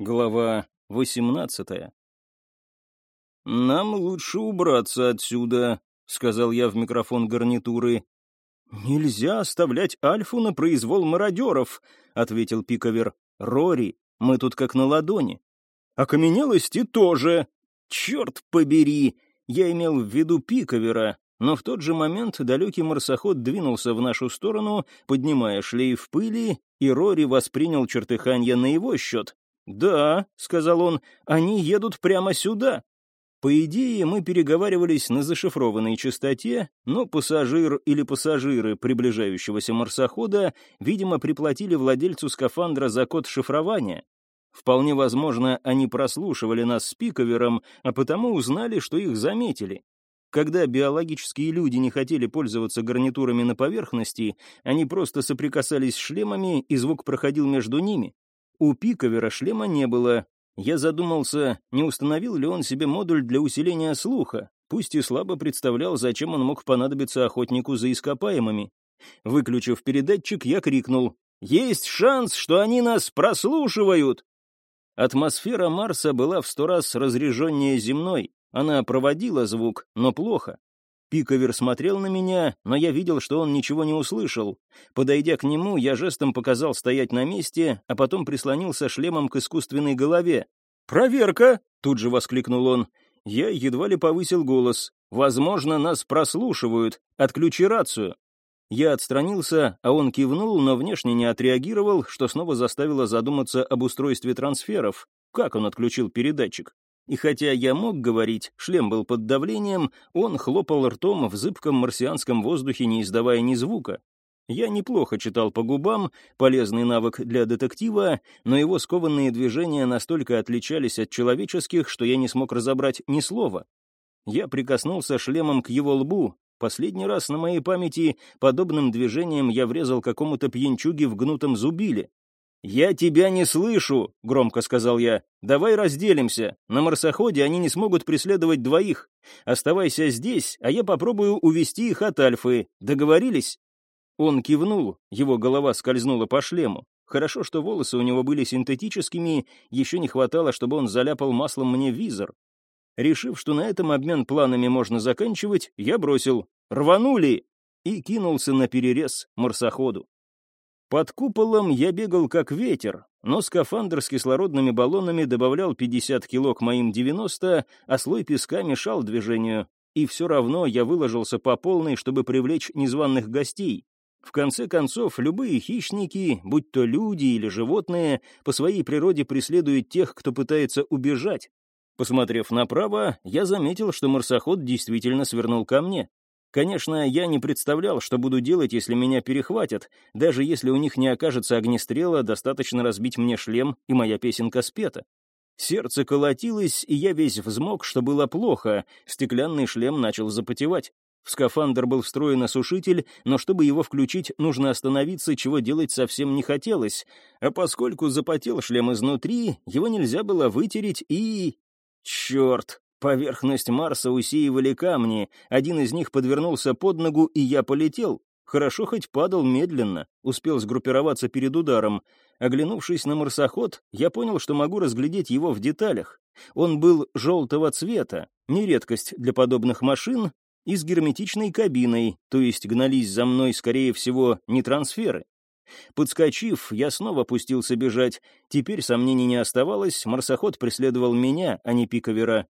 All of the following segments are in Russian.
Глава 18 «Нам лучше убраться отсюда», — сказал я в микрофон гарнитуры. «Нельзя оставлять Альфу на произвол мародеров», — ответил Пиковер. «Рори, мы тут как на ладони». «Окаменелости тоже». «Черт побери!» Я имел в виду Пиковера, но в тот же момент далекий марсоход двинулся в нашу сторону, поднимая шлейф пыли, и Рори воспринял чертыханье на его счет. «Да», — сказал он, — «они едут прямо сюда». По идее, мы переговаривались на зашифрованной частоте, но пассажир или пассажиры приближающегося марсохода, видимо, приплатили владельцу скафандра за код шифрования. Вполне возможно, они прослушивали нас с пиковером, а потому узнали, что их заметили. Когда биологические люди не хотели пользоваться гарнитурами на поверхности, они просто соприкасались с шлемами, и звук проходил между ними. У Пиковера шлема не было. Я задумался, не установил ли он себе модуль для усиления слуха, пусть и слабо представлял, зачем он мог понадобиться охотнику за ископаемыми. Выключив передатчик, я крикнул «Есть шанс, что они нас прослушивают!» Атмосфера Марса была в сто раз разреженнее земной. Она проводила звук, но плохо. Пиковер смотрел на меня, но я видел, что он ничего не услышал. Подойдя к нему, я жестом показал стоять на месте, а потом прислонился шлемом к искусственной голове. «Проверка!» — тут же воскликнул он. Я едва ли повысил голос. «Возможно, нас прослушивают. Отключи рацию». Я отстранился, а он кивнул, но внешне не отреагировал, что снова заставило задуматься об устройстве трансферов. Как он отключил передатчик? И хотя я мог говорить, шлем был под давлением, он хлопал ртом в зыбком марсианском воздухе, не издавая ни звука. Я неплохо читал по губам, полезный навык для детектива, но его скованные движения настолько отличались от человеческих, что я не смог разобрать ни слова. Я прикоснулся шлемом к его лбу. Последний раз на моей памяти подобным движением я врезал какому-то пьянчуге в гнутом зубиле. «Я тебя не слышу», — громко сказал я. «Давай разделимся. На марсоходе они не смогут преследовать двоих. Оставайся здесь, а я попробую увести их от Альфы. Договорились?» Он кивнул, его голова скользнула по шлему. Хорошо, что волосы у него были синтетическими, еще не хватало, чтобы он заляпал маслом мне визор. Решив, что на этом обмен планами можно заканчивать, я бросил «Рванули!» и кинулся на перерез марсоходу. Под куполом я бегал как ветер, но скафандр с кислородными баллонами добавлял 50 кило к моим 90, а слой песка мешал движению. И все равно я выложился по полной, чтобы привлечь незваных гостей. В конце концов, любые хищники, будь то люди или животные, по своей природе преследуют тех, кто пытается убежать. Посмотрев направо, я заметил, что марсоход действительно свернул ко мне. Конечно, я не представлял, что буду делать, если меня перехватят. Даже если у них не окажется огнестрела, достаточно разбить мне шлем, и моя песенка спета. Сердце колотилось, и я весь взмок, что было плохо. Стеклянный шлем начал запотевать. В скафандр был встроен осушитель, но чтобы его включить, нужно остановиться, чего делать совсем не хотелось. А поскольку запотел шлем изнутри, его нельзя было вытереть и... Черт! Поверхность Марса усеивали камни, один из них подвернулся под ногу, и я полетел. Хорошо хоть падал медленно, успел сгруппироваться перед ударом. Оглянувшись на марсоход, я понял, что могу разглядеть его в деталях. Он был желтого цвета, не редкость для подобных машин, и с герметичной кабиной, то есть гнались за мной, скорее всего, не трансферы. Подскочив, я снова пустился бежать. Теперь сомнений не оставалось, марсоход преследовал меня, а не пиковера.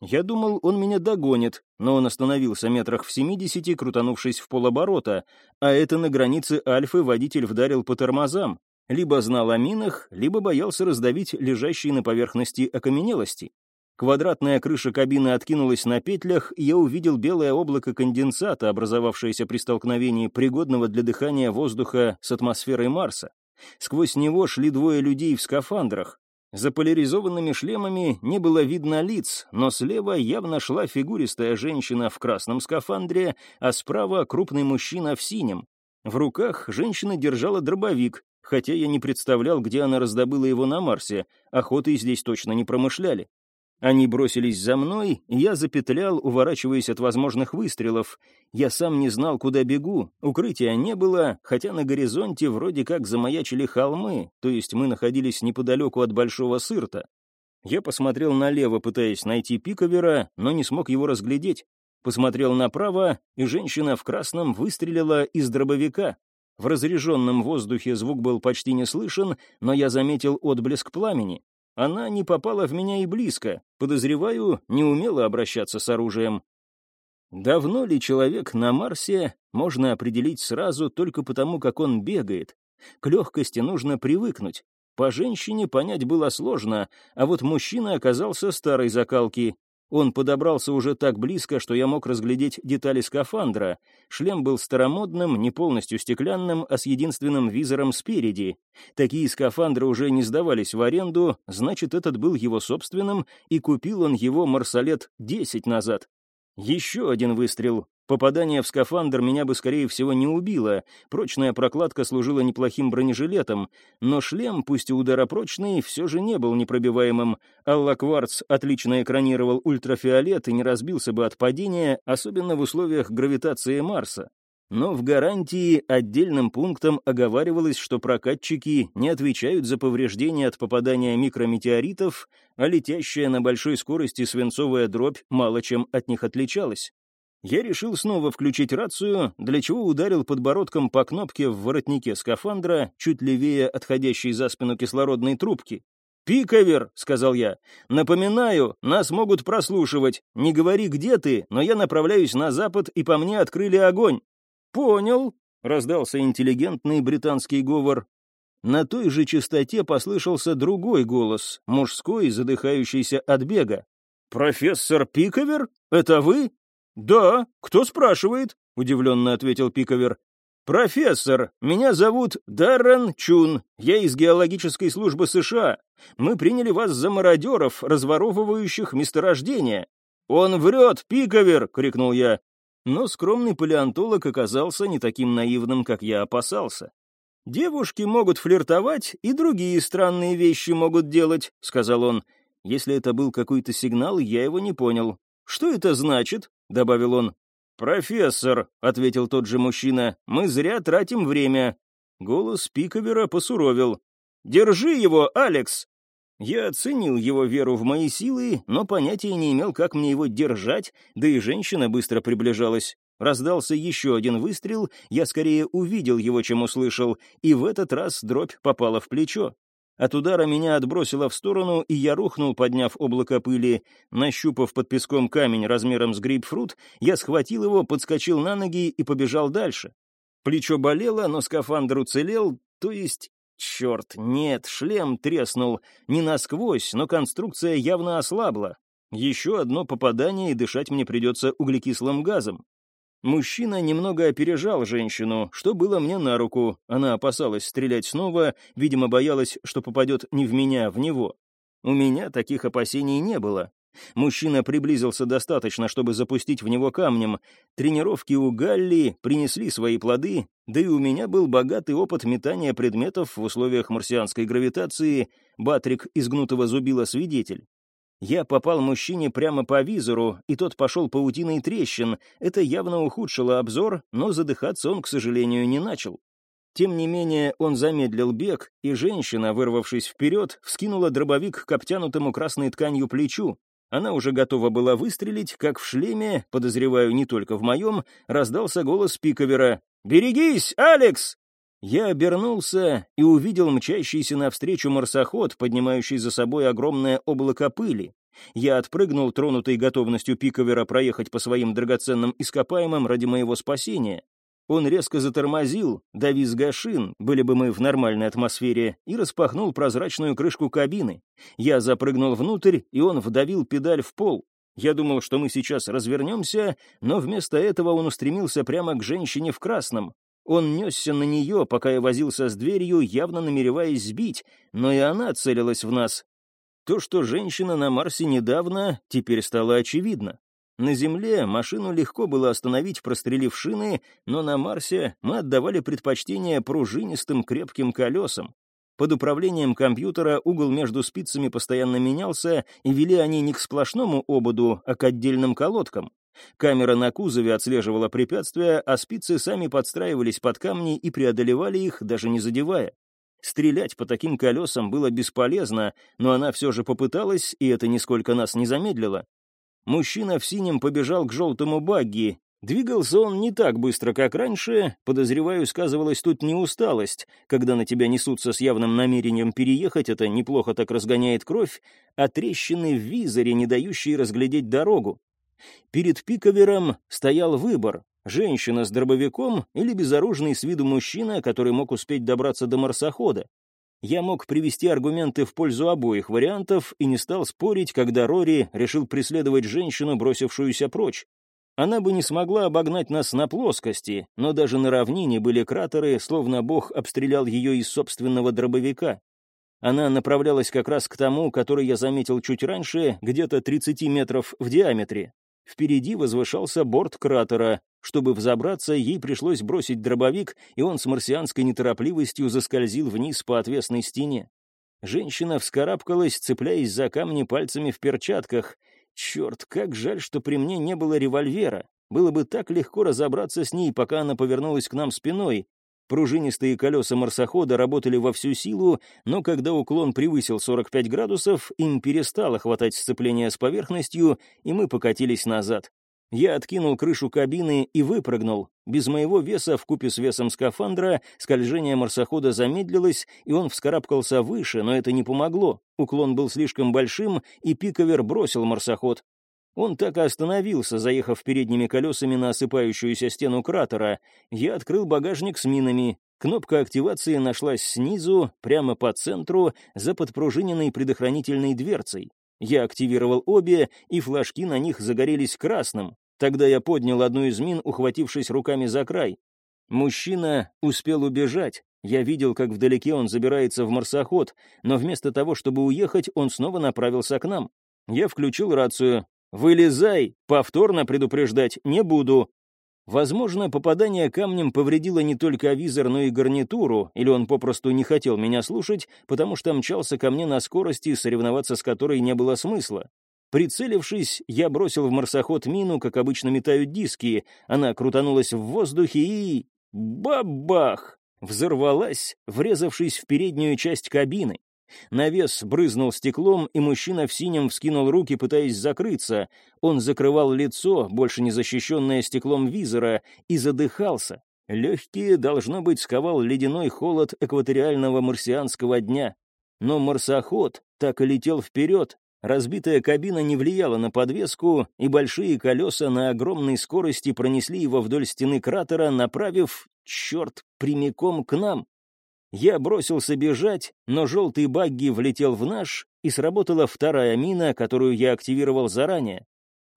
Я думал, он меня догонит, но он остановился метрах в семидесяти, крутанувшись в полоборота, а это на границе Альфы водитель вдарил по тормозам. Либо знал о минах, либо боялся раздавить лежащие на поверхности окаменелости. Квадратная крыша кабины откинулась на петлях, и я увидел белое облако конденсата, образовавшееся при столкновении пригодного для дыхания воздуха с атмосферой Марса. Сквозь него шли двое людей в скафандрах. За поляризованными шлемами не было видно лиц, но слева явно шла фигуристая женщина в красном скафандре, а справа крупный мужчина в синем. В руках женщина держала дробовик, хотя я не представлял, где она раздобыла его на Марсе, охотой здесь точно не промышляли. Они бросились за мной, я запетлял, уворачиваясь от возможных выстрелов. Я сам не знал, куда бегу, укрытия не было, хотя на горизонте вроде как замаячили холмы, то есть мы находились неподалеку от Большого Сырта. Я посмотрел налево, пытаясь найти пиковера, но не смог его разглядеть. Посмотрел направо, и женщина в красном выстрелила из дробовика. В разреженном воздухе звук был почти не слышен, но я заметил отблеск пламени. Она не попала в меня и близко, подозреваю, не умела обращаться с оружием. Давно ли человек на Марсе можно определить сразу только потому, как он бегает? К легкости нужно привыкнуть. По женщине понять было сложно, а вот мужчина оказался старой закалки, он подобрался уже так близко, что я мог разглядеть детали скафандра. Шлем был старомодным, не полностью стеклянным, а с единственным визором спереди. Такие скафандры уже не сдавались в аренду, значит, этот был его собственным, и купил он его марсалет 10 назад. Еще один выстрел. Попадание в скафандр меня бы, скорее всего, не убило. Прочная прокладка служила неплохим бронежилетом, но шлем, пусть и ударопрочный, все же не был непробиваемым. Алла Кварц отлично экранировал ультрафиолет и не разбился бы от падения, особенно в условиях гравитации Марса. Но в гарантии отдельным пунктом оговаривалось, что прокатчики не отвечают за повреждения от попадания микрометеоритов, а летящая на большой скорости свинцовая дробь мало чем от них отличалась. Я решил снова включить рацию, для чего ударил подбородком по кнопке в воротнике скафандра, чуть левее отходящей за спину кислородной трубки. «Пиковер», — сказал я, — «напоминаю, нас могут прослушивать. Не говори, где ты, но я направляюсь на запад, и по мне открыли огонь». «Понял», — раздался интеллигентный британский говор. На той же частоте послышался другой голос, мужской, задыхающийся от бега. «Профессор Пиковер? Это вы?» «Да, кто спрашивает?» — удивленно ответил Пиковер. «Профессор, меня зовут Даррен Чун, я из геологической службы США. Мы приняли вас за мародеров, разворовывающих месторождения». «Он врет, Пиковер!» — крикнул я. Но скромный палеонтолог оказался не таким наивным, как я опасался. «Девушки могут флиртовать, и другие странные вещи могут делать», — сказал он. Если это был какой-то сигнал, я его не понял. «Что это значит?» — добавил он. «Профессор», — ответил тот же мужчина, — «мы зря тратим время». Голос Пиковера посуровил. «Держи его, Алекс!» Я оценил его веру в мои силы, но понятия не имел, как мне его держать, да и женщина быстро приближалась. Раздался еще один выстрел, я скорее увидел его, чем услышал, и в этот раз дробь попала в плечо. От удара меня отбросило в сторону, и я рухнул, подняв облако пыли. Нащупав под песком камень размером с грейпфрут, я схватил его, подскочил на ноги и побежал дальше. Плечо болело, но скафандр уцелел, то есть... Черт, нет, шлем треснул. Не насквозь, но конструкция явно ослабла. Еще одно попадание, и дышать мне придется углекислым газом. Мужчина немного опережал женщину, что было мне на руку. Она опасалась стрелять снова, видимо, боялась, что попадет не в меня, а в него. У меня таких опасений не было. Мужчина приблизился достаточно, чтобы запустить в него камнем. Тренировки у Галли принесли свои плоды, да и у меня был богатый опыт метания предметов в условиях марсианской гравитации. Батрик из гнутого зубила свидетель. Я попал мужчине прямо по визору, и тот пошел паутиной трещин. Это явно ухудшило обзор, но задыхаться он, к сожалению, не начал. Тем не менее, он замедлил бег, и женщина, вырвавшись вперед, вскинула дробовик к обтянутому красной тканью плечу. Она уже готова была выстрелить, как в шлеме, подозреваю, не только в моем, раздался голос Пиковера. «Берегись, Алекс!» Я обернулся и увидел мчащийся навстречу марсоход, поднимающий за собой огромное облако пыли. Я отпрыгнул, тронутой готовностью Пиковера проехать по своим драгоценным ископаемым ради моего спасения. Он резко затормозил, давис гашин, были бы мы в нормальной атмосфере, и распахнул прозрачную крышку кабины. Я запрыгнул внутрь, и он вдавил педаль в пол. Я думал, что мы сейчас развернемся, но вместо этого он устремился прямо к женщине в красном. Он несся на нее, пока я возился с дверью, явно намереваясь сбить, но и она целилась в нас. То, что женщина на Марсе недавно, теперь стало очевидно. На Земле машину легко было остановить, прострелив шины, но на Марсе мы отдавали предпочтение пружинистым крепким колесам. Под управлением компьютера угол между спицами постоянно менялся, и вели они не к сплошному ободу, а к отдельным колодкам. Камера на кузове отслеживала препятствия, а спицы сами подстраивались под камни и преодолевали их, даже не задевая. Стрелять по таким колесам было бесполезно, но она все же попыталась, и это нисколько нас не замедлило. Мужчина в синем побежал к желтому багги. Двигался он не так быстро, как раньше, подозреваю, сказывалась тут не усталость, когда на тебя несутся с явным намерением переехать, это неплохо так разгоняет кровь, а трещины в визоре, не дающие разглядеть дорогу. Перед пиковером стоял выбор — женщина с дробовиком или безоружный с виду мужчина, который мог успеть добраться до марсохода. Я мог привести аргументы в пользу обоих вариантов и не стал спорить, когда Рори решил преследовать женщину, бросившуюся прочь. Она бы не смогла обогнать нас на плоскости, но даже на равнине были кратеры, словно бог обстрелял ее из собственного дробовика. Она направлялась как раз к тому, который я заметил чуть раньше, где-то 30 метров в диаметре. Впереди возвышался борт кратера. Чтобы взобраться, ей пришлось бросить дробовик, и он с марсианской неторопливостью заскользил вниз по отвесной стене. Женщина вскарабкалась, цепляясь за камни пальцами в перчатках. Черт, как жаль, что при мне не было револьвера. Было бы так легко разобраться с ней, пока она повернулась к нам спиной. Пружинистые колеса марсохода работали во всю силу, но когда уклон превысил 45 градусов, им перестало хватать сцепления с поверхностью, и мы покатились назад. Я откинул крышу кабины и выпрыгнул. Без моего веса, в купе с весом скафандра, скольжение марсохода замедлилось, и он вскарабкался выше, но это не помогло. Уклон был слишком большим, и пиковер бросил марсоход. Он так и остановился, заехав передними колесами на осыпающуюся стену кратера. Я открыл багажник с минами. Кнопка активации нашлась снизу, прямо по центру, за подпружиненной предохранительной дверцей. Я активировал обе, и флажки на них загорелись красным. Тогда я поднял одну из мин, ухватившись руками за край. Мужчина успел убежать. Я видел, как вдалеке он забирается в марсоход, но вместо того, чтобы уехать, он снова направился к нам. Я включил рацию. «Вылезай! Повторно предупреждать не буду!» Возможно, попадание камнем повредило не только авизор, но и гарнитуру, или он попросту не хотел меня слушать, потому что мчался ко мне на скорости, соревноваться с которой не было смысла. Прицелившись, я бросил в марсоход мину, как обычно метают диски. Она крутанулась в воздухе и... Бабах! Взорвалась, врезавшись в переднюю часть кабины. Навес брызнул стеклом, и мужчина в синем вскинул руки, пытаясь закрыться. Он закрывал лицо, больше не защищенное стеклом визора, и задыхался. Легкие, должно быть, сковал ледяной холод экваториального марсианского дня. Но марсоход так и летел вперед. Разбитая кабина не влияла на подвеску, и большие колеса на огромной скорости пронесли его вдоль стены кратера, направив, черт, прямиком к нам. Я бросился бежать, но желтый багги влетел в наш, и сработала вторая мина, которую я активировал заранее.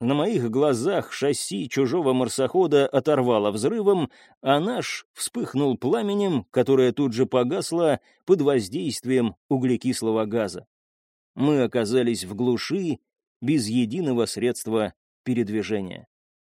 На моих глазах шасси чужого марсохода оторвало взрывом, а наш вспыхнул пламенем, которое тут же погасло под воздействием углекислого газа. Мы оказались в глуши, без единого средства передвижения.